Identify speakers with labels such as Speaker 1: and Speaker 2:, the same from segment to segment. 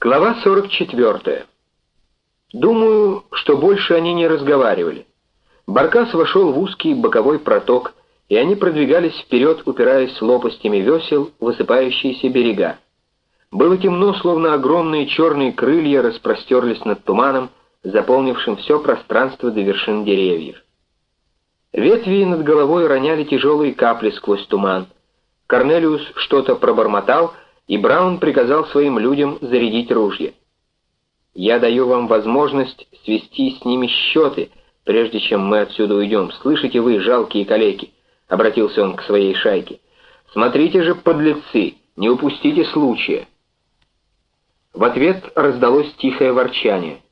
Speaker 1: Глава 44. Думаю, что больше они не разговаривали. Баркас вошел в узкий боковой проток, и они продвигались вперед, упираясь лопастями весел высыпающиеся берега. Было темно, словно огромные черные крылья распростерлись над туманом, заполнившим все пространство до вершин деревьев. Ветви над головой роняли тяжелые капли сквозь туман. Корнелиус что-то пробормотал — и Браун приказал своим людям зарядить ружья. «Я даю вам возможность свести с ними счеты, прежде чем мы отсюда уйдем. Слышите вы, жалкие калеки?» — обратился он к своей шайке. «Смотрите же, подлецы, не упустите случая». В ответ раздалось тихое ворчание.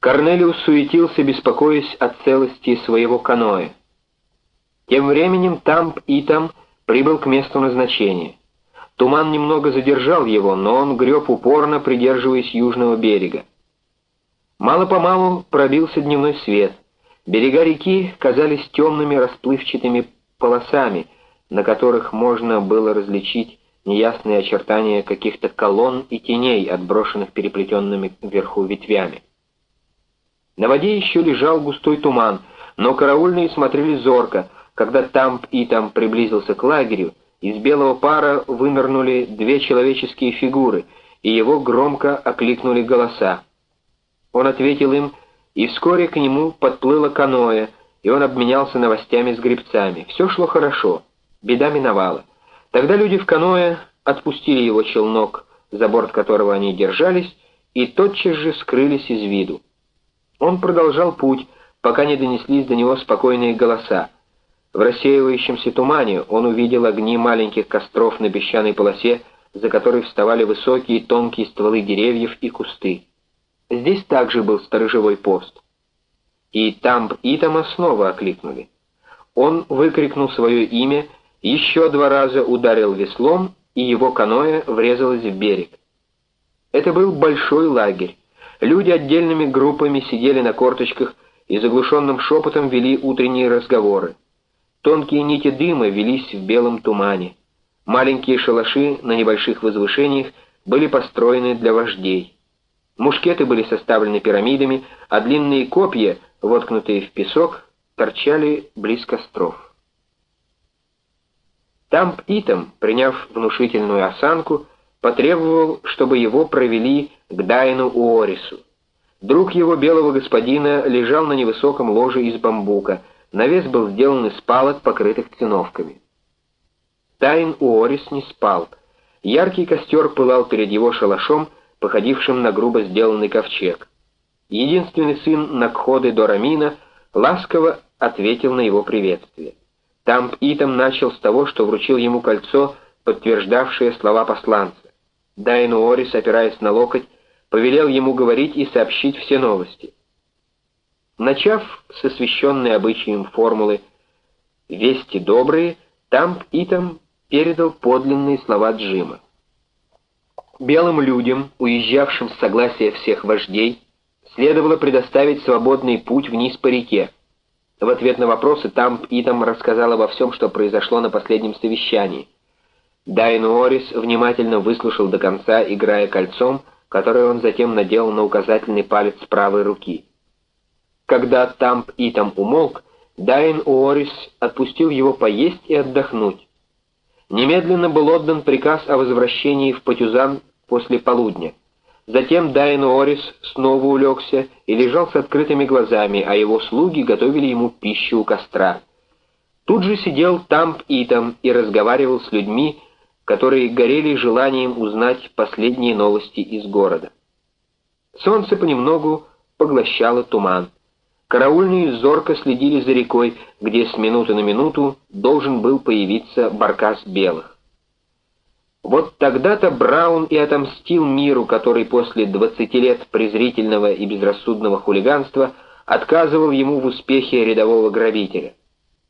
Speaker 1: Корнелиус суетился, беспокоясь о целости своего каноэ. Тем временем Тамп Итам прибыл к месту назначения. Туман немного задержал его, но он греб упорно, придерживаясь южного берега. Мало-помалу пробился дневной свет. Берега реки казались темными расплывчатыми полосами, на которых можно было различить неясные очертания каких-то колонн и теней, отброшенных переплетенными вверху ветвями. На воде еще лежал густой туман, но караульные смотрели зорко, когда Тамп и там приблизился к лагерю, из белого пара вынырнули две человеческие фигуры, и его громко окликнули голоса. Он ответил им, и вскоре к нему подплыло каноэ, и он обменялся новостями с гребцами. Все шло хорошо, беда миновала. Тогда люди в каноэ отпустили его челнок, за борт которого они держались, и тотчас же скрылись из виду. Он продолжал путь, пока не донеслись до него спокойные голоса. В рассеивающемся тумане он увидел огни маленьких костров на песчаной полосе, за которой вставали высокие тонкие стволы деревьев и кусты. Здесь также был сторожевой пост. И Тамп Итама снова окликнули. Он выкрикнул свое имя, еще два раза ударил веслом, и его каноэ врезалось в берег. Это был большой лагерь. Люди отдельными группами сидели на корточках и заглушенным шепотом вели утренние разговоры. Тонкие нити дыма велись в белом тумане. Маленькие шалаши на небольших возвышениях были построены для вождей. Мушкеты были составлены пирамидами, а длинные копья, воткнутые в песок, торчали близ костров. Тамп Итам, приняв внушительную осанку, потребовал, чтобы его провели к Дайну Уорису. Друг его белого господина лежал на невысоком ложе из бамбука — Навес был сделан из палок, покрытых циновками. Тайн Уорис не спал. Яркий костер пылал перед его шалашом, походившим на грубо сделанный ковчег. Единственный сын Накходы Дорамина ласково ответил на его приветствие. Тамп Итам начал с того, что вручил ему кольцо, подтверждавшее слова посланца. Дайн Уорис, опираясь на локоть, повелел ему говорить и сообщить все новости. Начав с освященной обычаем формулы «Вести добрые», Тамп Итам передал подлинные слова Джима. Белым людям, уезжавшим с согласия всех вождей, следовало предоставить свободный путь вниз по реке. В ответ на вопросы Тамп Итам рассказал обо всем, что произошло на последнем совещании. Дайн Орис внимательно выслушал до конца, играя кольцом, которое он затем надел на указательный палец правой руки. Когда Тамп Итам умолк, Дайн Уорис отпустил его поесть и отдохнуть. Немедленно был отдан приказ о возвращении в Патюзан после полудня. Затем Дайн Уорис снова улегся и лежал с открытыми глазами, а его слуги готовили ему пищу у костра. Тут же сидел Тамп Итам и разговаривал с людьми, которые горели желанием узнать последние новости из города. Солнце понемногу поглощало туман. Караульные зорко следили за рекой, где с минуты на минуту должен был появиться баркас белых. Вот тогда-то Браун и отомстил миру, который после 20 лет презрительного и безрассудного хулиганства отказывал ему в успехе рядового грабителя.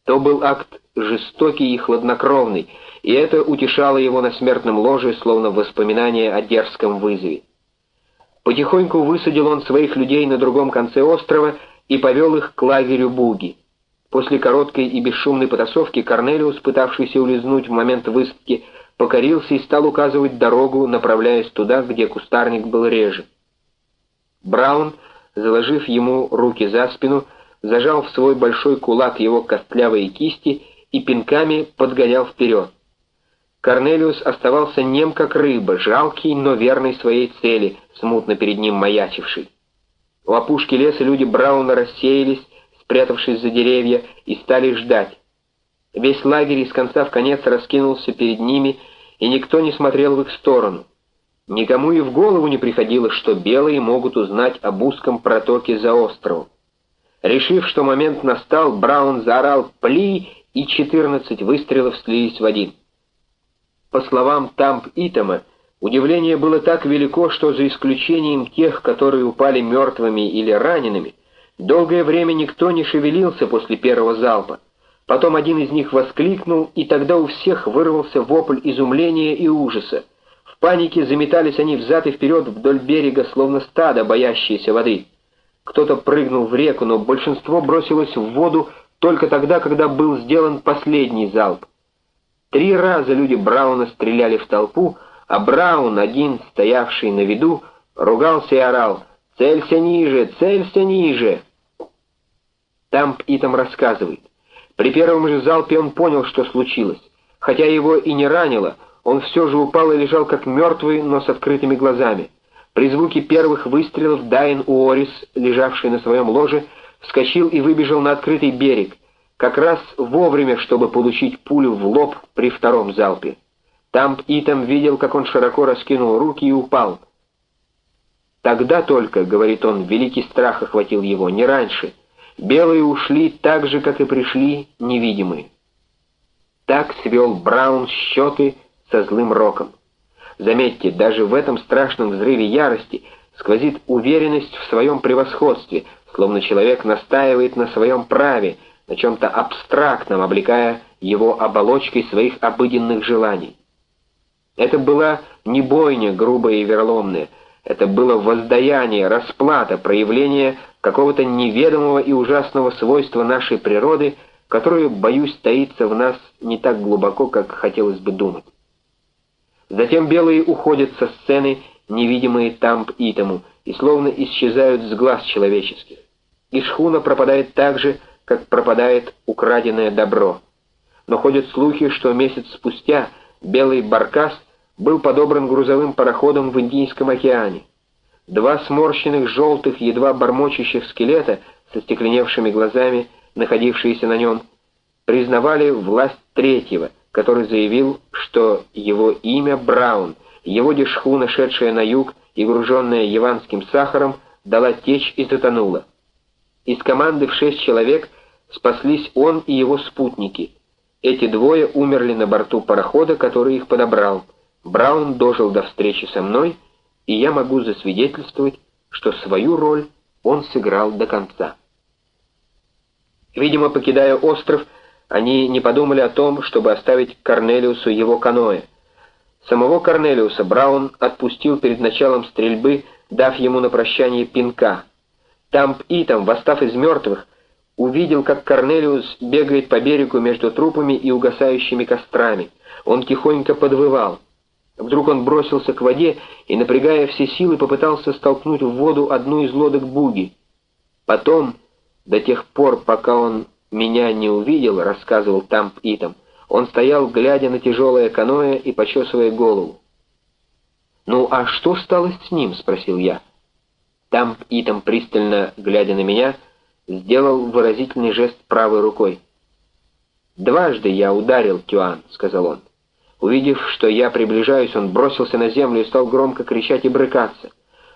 Speaker 1: То был акт жестокий и хладнокровный, и это утешало его на смертном ложе, словно воспоминание о дерзком вызове. Потихоньку высадил он своих людей на другом конце острова и повел их к лагерю Буги. После короткой и бесшумной потасовки Корнелиус, пытавшийся улизнуть в момент высадки, покорился и стал указывать дорогу, направляясь туда, где кустарник был реже. Браун, заложив ему руки за спину, зажал в свой большой кулак его костлявые кисти и пинками подгонял вперед. Корнелиус оставался нем как рыба, жалкий, но верный своей цели, смутно перед ним маячивший. У опушки леса люди Брауна рассеялись, спрятавшись за деревья, и стали ждать. Весь лагерь из конца в конец раскинулся перед ними, и никто не смотрел в их сторону. Никому и в голову не приходило, что белые могут узнать об узком протоке за островом. Решив, что момент настал, Браун заорал «Пли!» и 14 выстрелов слились в один. По словам Тамп Итама, удивление было так велико, что за исключением тех, которые упали мертвыми или ранеными, долгое время никто не шевелился после первого залпа. Потом один из них воскликнул, и тогда у всех вырвался вопль изумления и ужаса. В панике заметались они взад и вперед вдоль берега, словно стадо, боящиеся воды. Кто-то прыгнул в реку, но большинство бросилось в воду только тогда, когда был сделан последний залп. Три раза люди Брауна стреляли в толпу, а Браун, один, стоявший на виду, ругался и орал «Целься ниже! Целься ниже!» Тамп Итам рассказывает. При первом же залпе он понял, что случилось. Хотя его и не ранило, он все же упал и лежал как мертвый, но с открытыми глазами. При звуке первых выстрелов Дайн Уорис, лежавший на своем ложе, вскочил и выбежал на открытый берег, как раз вовремя, чтобы получить пулю в лоб при втором залпе. Тамп Итам видел, как он широко раскинул руки и упал. «Тогда только, — говорит он, — великий страх охватил его, не раньше — Белые ушли так же, как и пришли, невидимые. Так свел Браун счеты со злым роком. Заметьте, даже в этом страшном взрыве ярости сквозит уверенность в своем превосходстве, словно человек настаивает на своем праве, на чем-то абстрактном, облекая его оболочкой своих обыденных желаний. Это была не бойня грубая и вероломная, это было воздаяние, расплата, проявление какого-то неведомого и ужасного свойства нашей природы, которое, боюсь, таится в нас не так глубоко, как хотелось бы думать. Затем белые уходят со сцены, невидимые тамп итому, и словно исчезают с глаз человеческих. И шхуна пропадает так же, как пропадает украденное добро. Но ходят слухи, что месяц спустя белый баркас был подобран грузовым пароходом в Индийском океане. Два сморщенных, желтых, едва бормочущих скелета со стекленевшими глазами, находившиеся на нем, признавали власть третьего, который заявил, что его имя Браун, его дешху, нашедшая на юг и груженная яванским сахаром, дала течь и затонула. Из команды в шесть человек спаслись он и его спутники. Эти двое умерли на борту парохода, который их подобрал — Браун дожил до встречи со мной, и я могу засвидетельствовать, что свою роль он сыграл до конца. Видимо, покидая остров, они не подумали о том, чтобы оставить Корнелиусу его каноэ. Самого Корнелиуса Браун отпустил перед началом стрельбы, дав ему на прощание пинка. Тамп Итам, восстав из мертвых, увидел, как Корнелиус бегает по берегу между трупами и угасающими кострами. Он тихонько подвывал — Вдруг он бросился к воде и, напрягая все силы, попытался столкнуть в воду одну из лодок Буги. Потом, до тех пор, пока он меня не увидел, рассказывал Тамп Итам, он стоял, глядя на тяжелое каноэ и почесывая голову. «Ну а что стало с ним?» — спросил я. Тамп Итам, пристально глядя на меня, сделал выразительный жест правой рукой. «Дважды я ударил Тюан», — сказал он. Увидев, что я приближаюсь, он бросился на землю и стал громко кричать и брыкаться.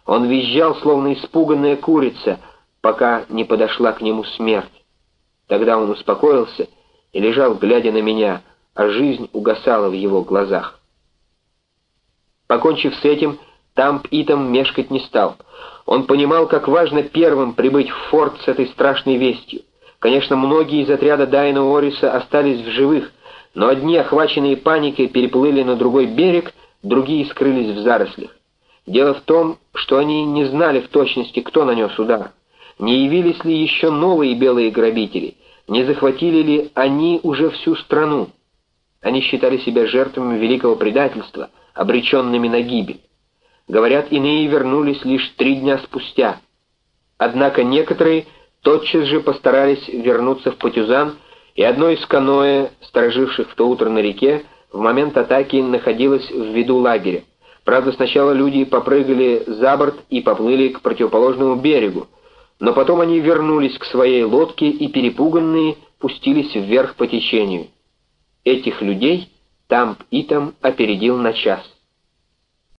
Speaker 1: Он визжал, словно испуганная курица, пока не подошла к нему смерть. Тогда он успокоился и лежал, глядя на меня, а жизнь угасала в его глазах. Покончив с этим, Тамп Итам мешкать не стал. Он понимал, как важно первым прибыть в форт с этой страшной вестью. Конечно, многие из отряда Дайна Ориса остались в живых — но одни, охваченные паникой, переплыли на другой берег, другие скрылись в зарослях. Дело в том, что они не знали в точности, кто нанес удар. Не явились ли еще новые белые грабители? Не захватили ли они уже всю страну? Они считали себя жертвами великого предательства, обреченными на гибель. Говорят, иные вернулись лишь три дня спустя. Однако некоторые тотчас же постарались вернуться в Патюзан, и одно из каноэ, стороживших в то утро на реке, в момент атаки находилось в виду лагеря. Правда, сначала люди попрыгали за борт и поплыли к противоположному берегу, но потом они вернулись к своей лодке и, перепуганные, пустились вверх по течению. Этих людей Тамп Итам опередил на час.